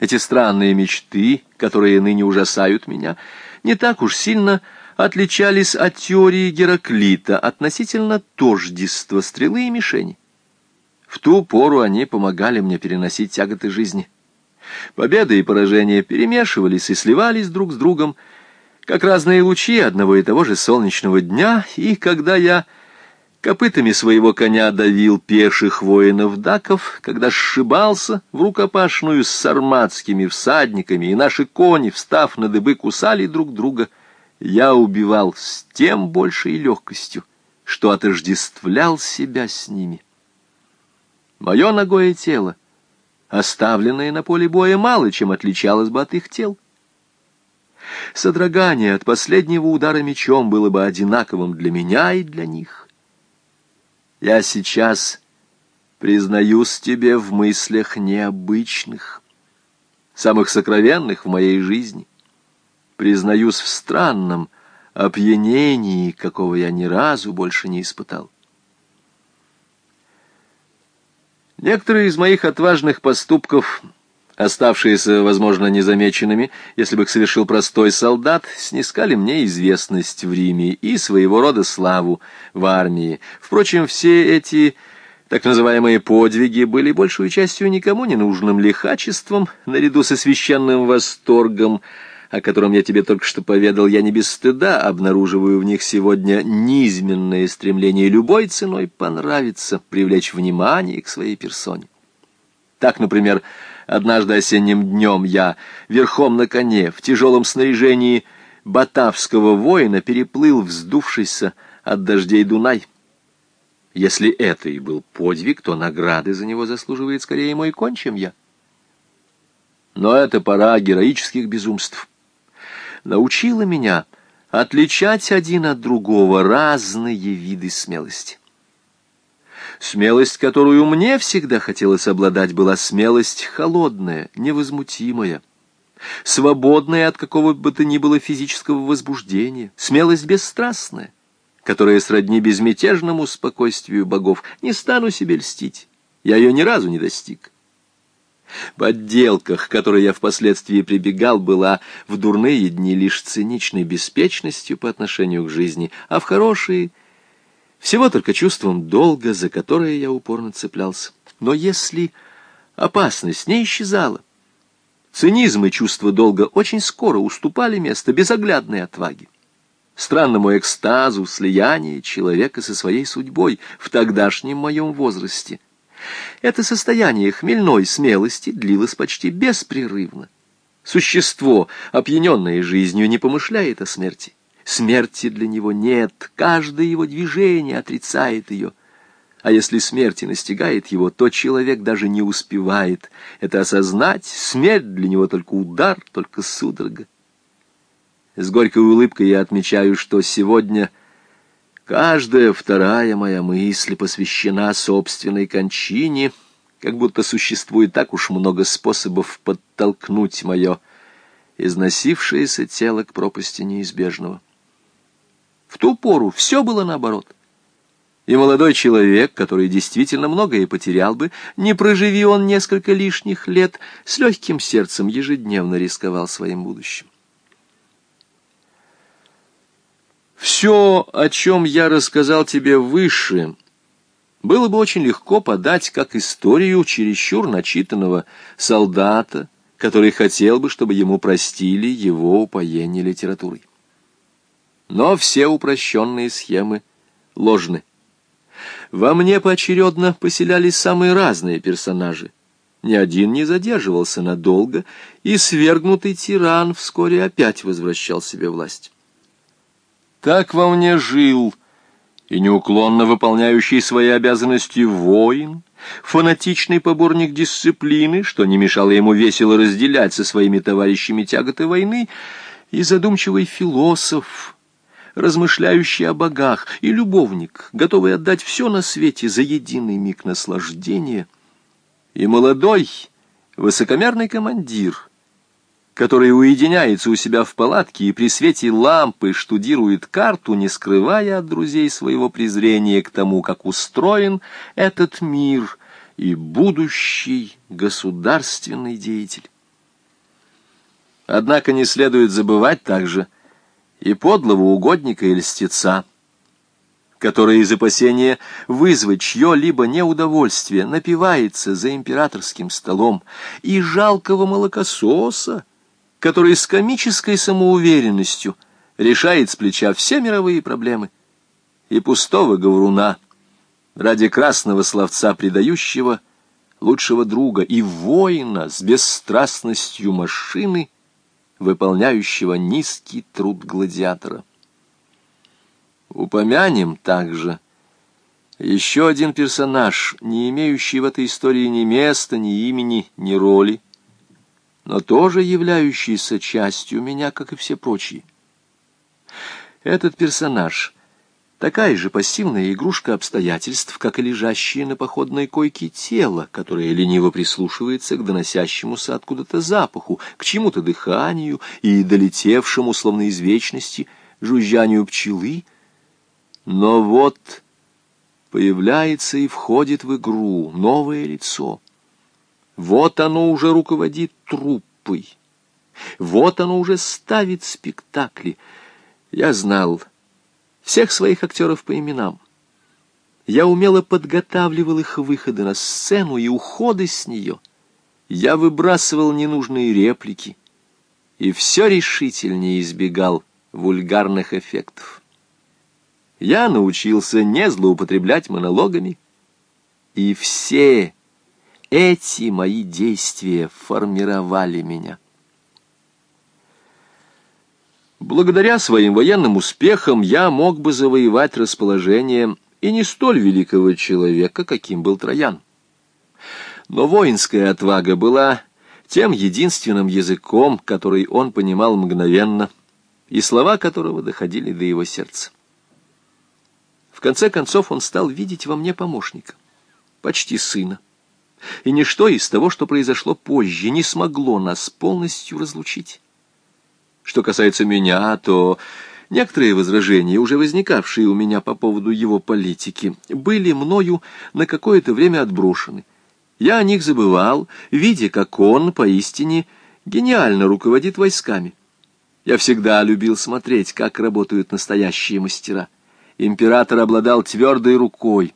Эти странные мечты, которые ныне ужасают меня, не так уж сильно отличались от теории Гераклита относительно тождества стрелы и мишени. В ту пору они помогали мне переносить тяготы жизни. Победы и поражения перемешивались и сливались друг с другом, как разные лучи одного и того же солнечного дня, и когда я копытами своего коня давил пеших воинов-даков, когда сшибался в рукопашную с сарматскими всадниками, и наши кони, встав на дыбы, кусали друг друга, я убивал с тем большей легкостью, что отождествлял себя с ними. Мое ногое тело, оставленное на поле боя, мало чем отличалось бы от их тел. Содрогание от последнего удара мечом было бы одинаковым для меня и для них. Я сейчас признаюсь тебе в мыслях необычных, самых сокровенных в моей жизни. Признаюсь в странном опьянении, какого я ни разу больше не испытал. Некоторые из моих отважных поступков, оставшиеся, возможно, незамеченными, если бы их совершил простой солдат, снискали мне известность в Риме и своего рода славу в армии. Впрочем, все эти так называемые подвиги были большую частью никому не нужным лихачеством, наряду со священным восторгом, о котором я тебе только что поведал, я не без стыда обнаруживаю в них сегодня низменное стремление любой ценой понравиться, привлечь внимание к своей персоне. Так, например, однажды осенним днем я верхом на коне в тяжелом снаряжении батавского воина переплыл вздувшийся от дождей Дунай. Если это и был подвиг, то награды за него заслуживает скорее мой кон, чем я. Но это пора героических безумств научила меня отличать один от другого разные виды смелости. Смелость, которую мне всегда хотелось обладать, была смелость холодная, невозмутимая, свободная от какого бы то ни было физического возбуждения, смелость бесстрастная, которая сродни безмятежному спокойствию богов. Не стану себе льстить, я ее ни разу не достиг. В отделках, к которой я впоследствии прибегал, была в дурные дни лишь циничной беспечностью по отношению к жизни, а в хорошие — всего только чувством долга, за которое я упорно цеплялся. Но если опасность не исчезала, цинизм и чувство долга очень скоро уступали место безоглядной отваге странному экстазу слияния человека со своей судьбой в тогдашнем моем возрасте — это состояние хмельной смелости длилось почти беспрерывно. Существо, опьяненное жизнью, не помышляет о смерти. Смерти для него нет, каждое его движение отрицает ее. А если смерти настигает его, то человек даже не успевает это осознать. Смерть для него только удар, только судорога. С горькой улыбкой я отмечаю, что сегодня Каждая вторая моя мысль посвящена собственной кончине, как будто существует так уж много способов подтолкнуть мое износившееся тело к пропасти неизбежного. В ту пору все было наоборот. И молодой человек, который действительно многое потерял бы, не проживи он несколько лишних лет, с легким сердцем ежедневно рисковал своим будущим. Все, о чем я рассказал тебе выше, было бы очень легко подать как историю чересчур начитанного солдата, который хотел бы, чтобы ему простили его упоение литературой. Но все упрощенные схемы ложны. Во мне поочередно поселялись самые разные персонажи. Ни один не задерживался надолго, и свергнутый тиран вскоре опять возвращал себе власть. Так во мне жил и неуклонно выполняющий свои обязанности воин, фанатичный поборник дисциплины, что не мешало ему весело разделять со своими товарищами тяготы войны, и задумчивый философ, размышляющий о богах, и любовник, готовый отдать все на свете за единый миг наслаждения, и молодой, высокомерный командир — который уединяется у себя в палатке и при свете лампы штудирует карту, не скрывая от друзей своего презрения к тому, как устроен этот мир и будущий государственный деятель. Однако не следует забывать также и подлого угодника и льстеца, который из опасения вызвать чье-либо неудовольствие напивается за императорским столом, и жалкого молокососа, который с комической самоуверенностью решает с плеча все мировые проблемы, и пустого говоруна, ради красного словца предающего лучшего друга, и воина с бесстрастностью машины, выполняющего низкий труд гладиатора. Упомянем также еще один персонаж, не имеющий в этой истории ни места, ни имени, ни роли, но тоже являющийся частью меня, как и все прочие. Этот персонаж — такая же пассивная игрушка обстоятельств, как и лежащее на походной койке тело, которое лениво прислушивается к доносящемуся откуда-то запаху, к чему-то дыханию и долетевшему, словно из вечности, жужжанию пчелы. Но вот появляется и входит в игру новое лицо — вот оно уже руководит труппой. Вот оно уже ставит спектакли. Я знал всех своих актеров по именам. Я умело подготавливал их выходы на сцену и уходы с нее. Я выбрасывал ненужные реплики и все решительнее избегал вульгарных эффектов. Я научился не злоупотреблять монологами, и все эти мои действия формировали меня. Благодаря своим военным успехам я мог бы завоевать расположение и не столь великого человека, каким был Троян. Но воинская отвага была тем единственным языком, который он понимал мгновенно, и слова которого доходили до его сердца. В конце концов он стал видеть во мне помощника, почти сына и ничто из того, что произошло позже, не смогло нас полностью разлучить. Что касается меня, то некоторые возражения, уже возникавшие у меня по поводу его политики, были мною на какое-то время отброшены. Я о них забывал, видя, как он, поистине, гениально руководит войсками. Я всегда любил смотреть, как работают настоящие мастера. Император обладал твердой рукой,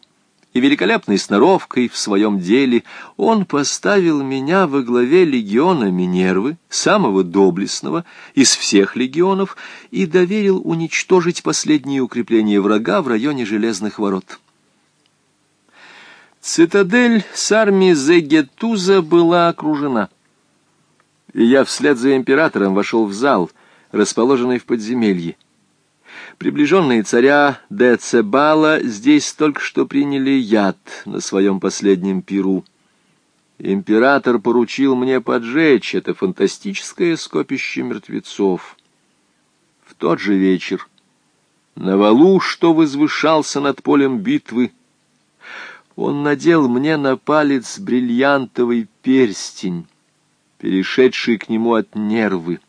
и великолепной сноровкой в своем деле он поставил меня во главе легиона Минервы, самого доблестного из всех легионов, и доверил уничтожить последние укрепления врага в районе Железных ворот. Цитадель с армией Зегетуза была окружена, и я вслед за императором вошел в зал, расположенный в подземелье. Приближенные царя Децебала здесь только что приняли яд на своем последнем пиру. Император поручил мне поджечь это фантастическое скопище мертвецов. В тот же вечер на валу, что возвышался над полем битвы, он надел мне на палец бриллиантовый перстень, перешедший к нему от нервы.